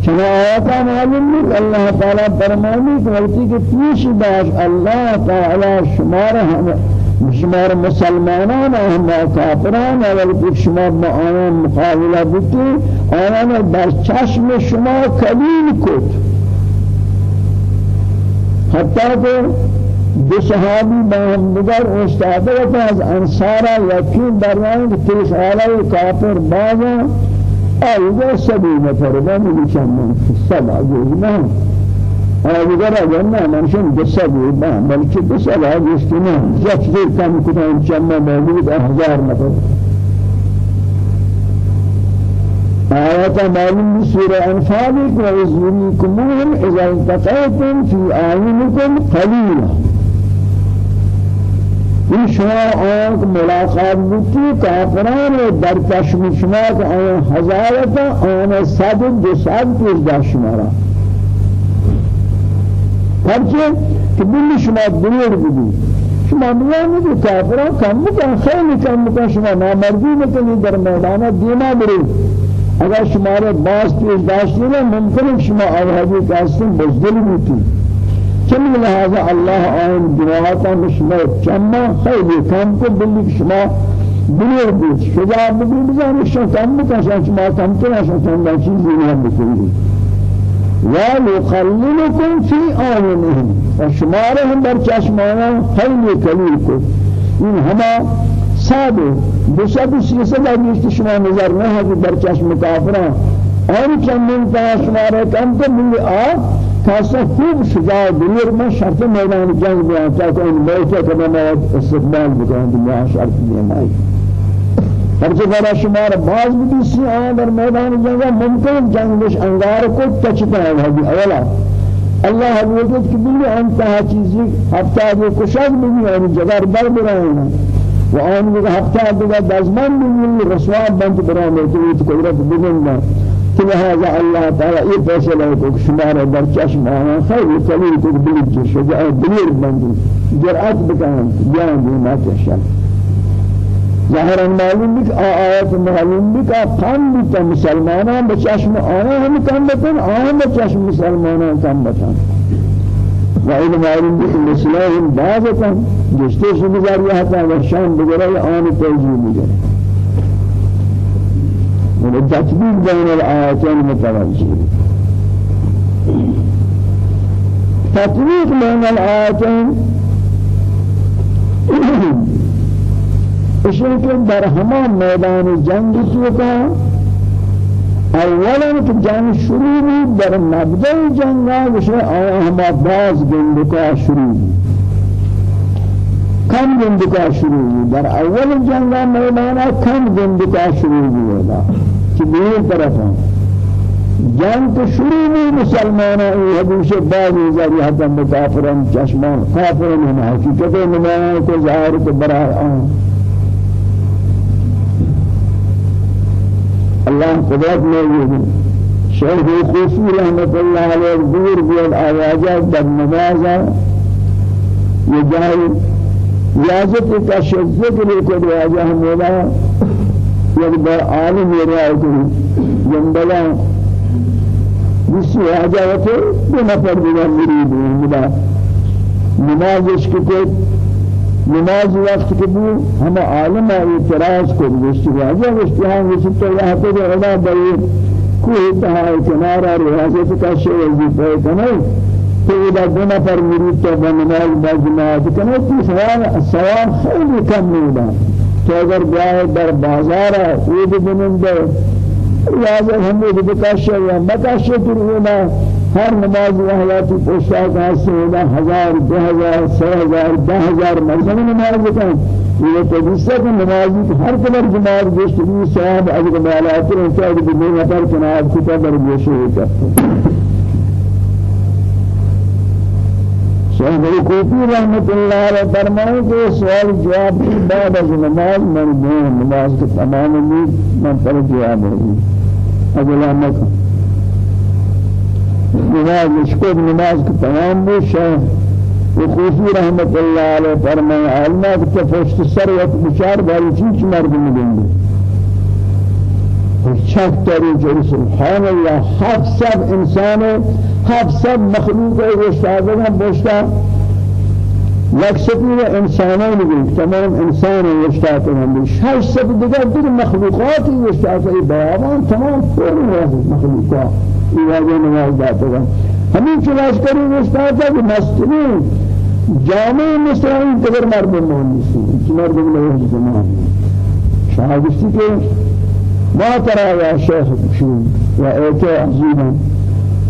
چنا آیات معلوم ہے اللہ تعالی فرمانے کہ وقتی کہ پیش باش اللہ تعالی شمار شمار مسلمانان هم کافران ولی شما با آنان مقابله بودی آنان بر چشم شما کلیل کد حتی که دو صحابی با هم دیگر استاده و از انصارا یکین درمیان که تیس آلای کافر بازا آیده سبی نفر من چند سب آجوز نه آدیگر اگر نه منشون دسته بود نه بلکه دسته آدیش که نه یک زیر کم کنم چند موجود هزار نفر آيات معلوم سورة أنفال ويزوريكموهم إذا التقيتم في أعينكم قليلا این شما آنک ملاقات بودی کافران در چشم شما که آن هزارتا آن صد دو صد پیش در شما را پرچه که بلی شما دلیر بودی. شما میانی که کافران کم بکن. خیلی کم بکن. شما نامردی بکنی. در میدان دیما برید اگر شما را باز داشتی ممکن شما آوازی کاسن بزدل بودی. چمی لحاظا الله آن جناحاتا مشما چما خیلی کم کو بلی شما بلیر بود شجاع بگی بزنی. شما کم بکن. شما کم کنه شما چند چیزی نیم بکنی ويقللكم في آينهم وشمارهم بر چشمانا خیلی کلیل کو این همه دو سد سیسه در نیست شما نظر نه هدی بر چشم کافران. آن چندین تا شماره کم تو بلی آ خاصة خوب شجاع دلیر ما شرط میدان جنگ بیان چاہتا ان بیچے کہ میں استقبال بکن دنیا شرط دیمائی پرچہ برا شمار باز بھی سی آن در میدان جنگ ممکن جنگش انگار کو تچتا ہے بھی اولا اللہ حضرت کی بلی انتہا چیزی ہفتہ جو کشک بھی اور جگر بر برائنا و آن بھی ہفتہ دیگا دزمن بھی رسواب بنت برانے تو قدرت بگنگا لهذا الله تعالى اي فیصلہ کو شمار چشم آنا خیر کلی کو بلیج شجاع دلیر بندی جرأت بیان دی ما تشان ظاهرا معلوم بك آيات معلوم بك قام بك مسلمانا بچشم آنا هم کم بکن آنا بچشم مسلمانا کم بکن. و این معلوم بك مسلمان بعضا جشته شبزاری حتا و شام بگره آن توجیه بگره من تطبيق بين الآياتين متوجه تطبيق بين الآياتين اشن کے در ہمان میدان جنگ چوکا اولا کہ جنگ شروع بھی در مبدأ جنگ آیا ہما باز گندکا شروع کم گندکا شروع در اول جنگ میدان کم گندکا شروع بھی کہ دین طرف ہیں جنگ تو شروع میں مسلمانوں یہ حدیث بعد ذری حتم کافرن چشمان کافرن ہم حقیقت نمایاں کو ظاہر کو برائے آن. اللہ قدرت میں یہ شیخ خوفی رحمت اللہ علیہ دور بیل آوازات در نمازہ یہ جائے ریاضت کا ریاضہ مولا یک بار عالم رای کنی. جنبلا بسی حاجات دو نفر دیگر مرید ملا نمازش که نماز وقت کے بو ہم عالم اعتراض کو گشت راجا گشت ہاں گشت تو یہاں پہ علا بھائی کوئی تہا کنارہ ریاست کا شے وظیفہ کنے تو اذا دو نفر مرید تو نماز با جماعت کنے تو سوال سوال خیلی کم نہیں کہ اگر جائے در بازار عید بننده لازم ہم یہ بکاشے یا بکاشے پھر ہونا ہر نماز حیاتی پوشاک حاصل ہونا ہزار دو ہزار سو ہزار دہ ہزار مرزم نماز بکن یہ تو جسے کہ نمازی ہر قدر جماعت گوشتگی صحاب اجر مالات ہیں کہ اگر بلین پر کناب کتا در گوشے ہوتا شیخ کوفی رحمت اللہ علیہ فرمائے کہ سوال جواب کی بعد از نماز من دون نماز کے تمام امید من پر جواب ہوگی۔ اگلا مکہ۔ نماز مشکل نماز کے تمام بھی شیخ کوفی رحمت اللہ علیہ فرمائے علماء کہ پشت سر وقت بچار بھائی چیز مردم دیں گے چک تری جو سبحان الله هفت سب انسان هفت سب مخلوق ہے استاد ہم بوشتا لکستی و انسانان بھی تمام انسان استاد ہم شش سب دیگر دیگر مخلوقات استاد ہے بیان تمام پوری مخلوقات. یہ نماز داتے ہیں ہمیں چلاش کریں استاد ہے مستنی جامع مسلمان قدر مرد مہندسی مرد مہندسی زمان شاہدستی کے ما ترى يا شيخ يا ايتي عزيزا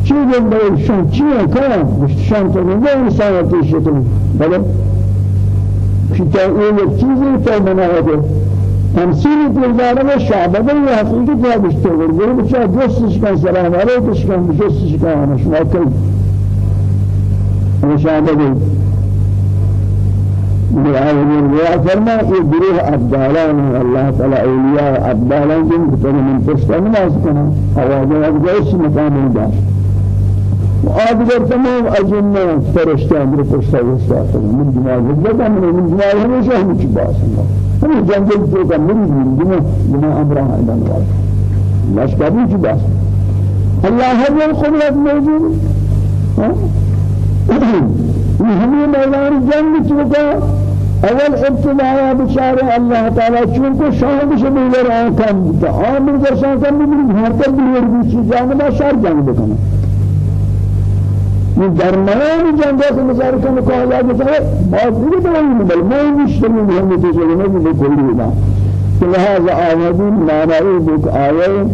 چی جنبه شان چیه کنم شان تو نه انسان تو. شکل بله. کتا این چیزی تو مناده همسين تلزارة ما شعبه يا حقيقة يا بشتغل قولوا بشا جسش كان سلام كان بجسش كان أنا شما كل أنا شعبه ويا فرما یہ گروہ ابدالان اللہ تعالی اولیاء ابدالان جن کو من پشت نماز کنا آواز از مقام داشت آدگر تمام اجنه فرشته أمر پشت وسط من جماعت جدا من جماعت همیشه همین چی باس همین جنگل تو کا من من جماعت جماعت أمر ایدان وارد لشکری چی باس الله هر قدرت موجود. همین میدان جنگ چوکا اول ابتداء بشاره الله تعالی چونکه شاهد شبیه را کم تا آمر درشان کم ببینید هر کل بیور بیچی جانب شر جنگ بکنه. من درمیان جنگ که مزار کنه که الله بسره باز دیگه داریم بل ما میشتیم هم تجربه نمی کلی نه. که لحاظ آمدین معنی بک آیه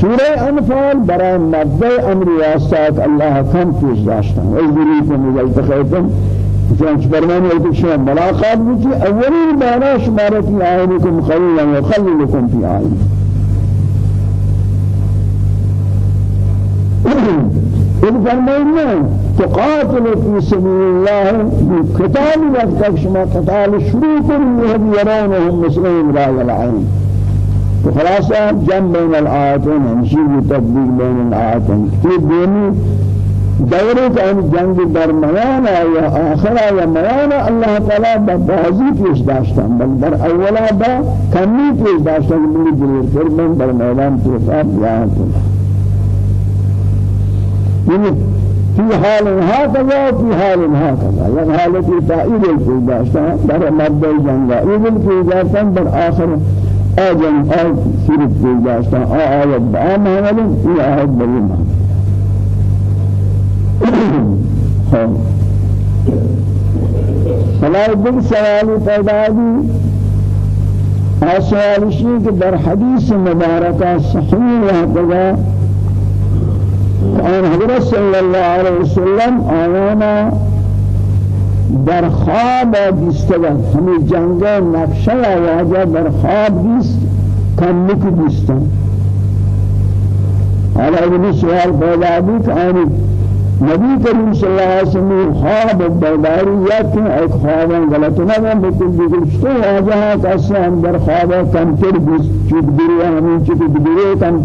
سورة أنفال برای مبدأ أمر واسطات الله كم پیش داشتن. از دیگه مزال تخیتم فرمانے ہیں کہ شما ملاقات بھی اولین معنی شمارتی آئینکم خلیلا وخللکم فی آئین إذ فرمائنا تقاتل في سبيل الله بقتال وقتك شما قتال شروع كل يهد يرونهم مسلمين رأي العين فخلاصة جمع بين الآياتين هنشير تطبيق بين الآياتين كتير ديني دورے کا جنگ درمیان یا آخر یا میان اللہ تعالی بازی پیش داشتن. بل در اولا با کمی پیش داشتن. ملی دلیر کر من در میدان توفاب بیان یعنی في حال هكذا وفي حال هكذا. يعني حالتي تائید پیش داشتن در مبدأ جنگ ایدل پیش داشتن در آخر آجن آج صرف پیش داشتن آیت با آم حملن ای آیت بلیم فلا دل سوالی پیدا دی. آسوالشی کہ در حدیث مبارکہ صحیح رہتگا ان حضرت صلی اللہ علیہ وسلم آیانا در خواب دیستگا ہمیں جنگ نقشہ واجہ در خواب دیست کمک دیستن حالا ابن سوال پیدا کہ آنی نبی کریم صلی اللہ علیہ وسلم خواب بیداری یا کہ ایک خواب غلط نہ ہو بالکل بالکل تو واجہ کا سے اندر خواب کم تر بس چوک دری ہمیں چوک دری کم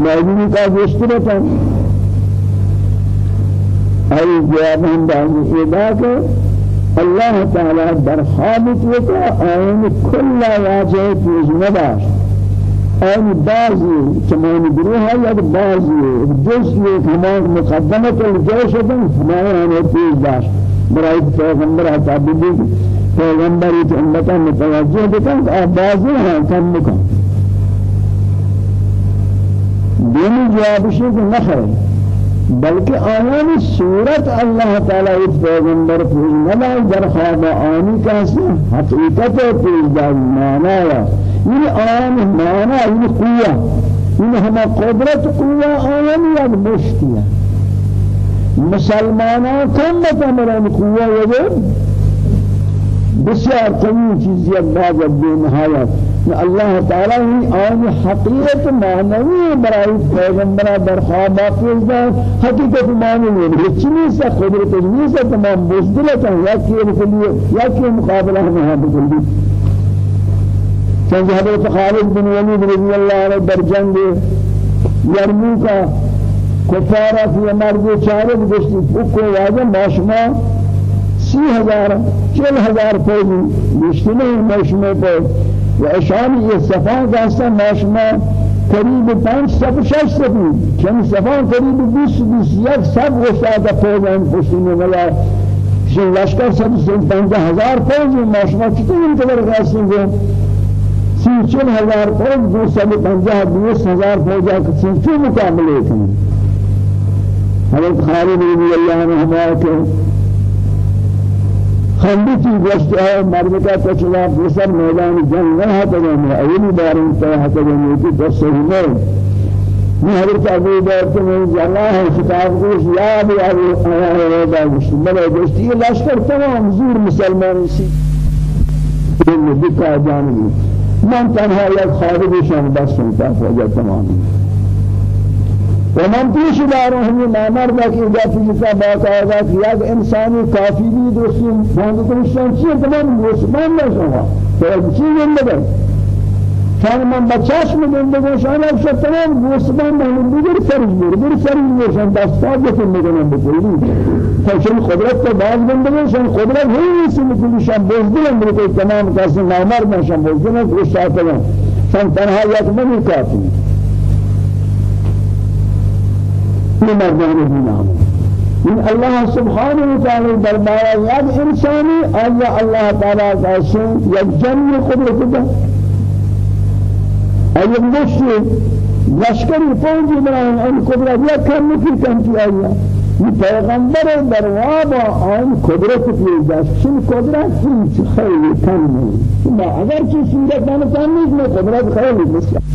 نبی کا گشتر تھا ای جواب ہم دیں ادا کہ اللہ تعالی در خواب تو آئین کل واجہ پیش نباشت آن بعضی چمان گروه ها یا بعضی جزئی همان مقدمه الجيش دن همان آن تیز داشت برای پیغمبر حتی بیدی پیغمبری که امتا متوجه بکن آن بعضی ها کم بکن. دینی جوابشی که نخیر بلکہ آیان صورت اللہ تعالی اس پیغمبر پیش نبائی در خواب آنی کسی حقیقت پیش دار معنی این آن معنی این قوة این همه قدرت قوة آن یک مشتیه. مسلمانان کم بتمرن قوة وجب بسیار قوی چیزی بعد بے نهایت اللہ تعالی ہی آن حقیقت معنوی برای پیغمبر در خواب دار. حقیقت معنوی ہے چنی سے قدرت نہیں سے تمام بزدلت یا کہ بکلی یا کہ مقابلہ میں بکلی چند حضرت خالد بن ولید رضی اللہ عنہ در جنگ یرموک کفارہ کی مرد چارے گشتی. کو واجہ ماشما سی ہزار چل ہزار فوجی گشتی نہیں ماشما پر و اشان یه صفا دستا ماشما قریب پنج صف شش صف چون صفا قریب بیست بیس یک صف گشاده پیوان و ولا شن لشکر صد سن پنجه هزار پوز ماشما چطور این اینطور راستیم گو سی چل هزار پوز دو سد پنجه دوست هزار پوز کسی چون مقابله کنیم حضرت خالد رضی اللہ عنہ کہ کے خندتی گوشت ہے مرد کا تچلا بسر میدان جنگ نہ ہے تو میں اولی بار ان سے ہے تو میں کی دس سے نہیں میں حضرت ابو بکر کے میں جلا ہے خطاب کو یا ابو ابو آیا ہے گوشت. میں گوشت یہ لشکر تمام زور مسلمان سی این دکا جانبی من تنها یک خارجشان بس سنتا فوجا تمامی. و من پیش دارم همی نامر با که اجا پیشتا باقاعدہ کیا کہ انسانی کافی بھی درستی بانده کنشتن چیه تمام مسلمان نشما تو چی زندگی چون من با چشم زندگی شان افشا تمام مسلمان بانده بگر فرج بیر بیر فرج بیرشن دستاد بکن می‌کنم بکنی چون قدرت تو باز بندگیشن قدرت هیچی میکنیشن بزدلن بلکه تمام کسی نامر باشن بزدلن کشتا تمام چون تنها یک منی کافی مردان دینامه من الله سبحانه وتعالى دربارا یک انسانی آیا الله تعالی کا سن یک جن قدرت ده أي مشي لشکری فوجی بنائیں أن قدرت یا کم کی کم کی آیا یہ پیغمبر دروابا آن قدرت کی دست چن قدرت کی خیلی کم ہے اگر چی صورت کم نہیں قدرت خیلی